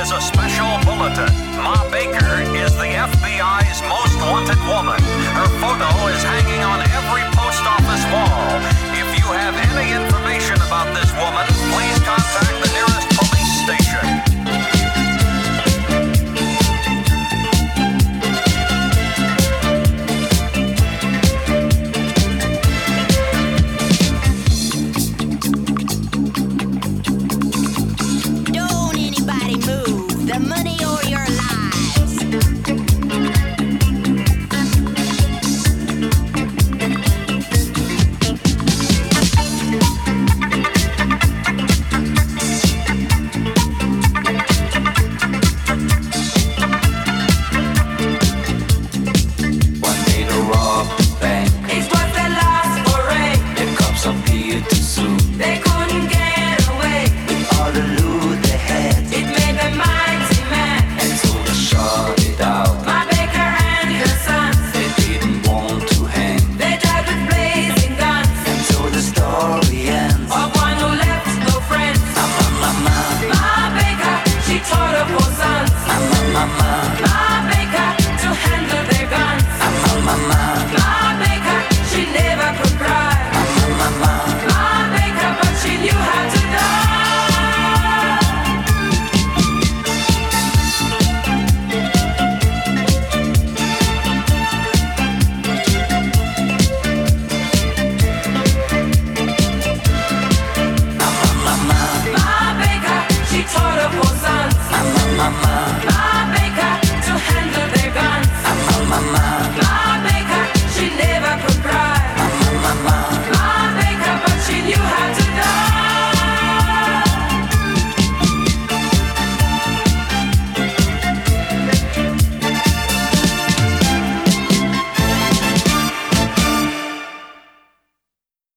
is a special bulletin. Ma Baker is the FBI's most wanted woman. Her photo is hanging on every post office wall.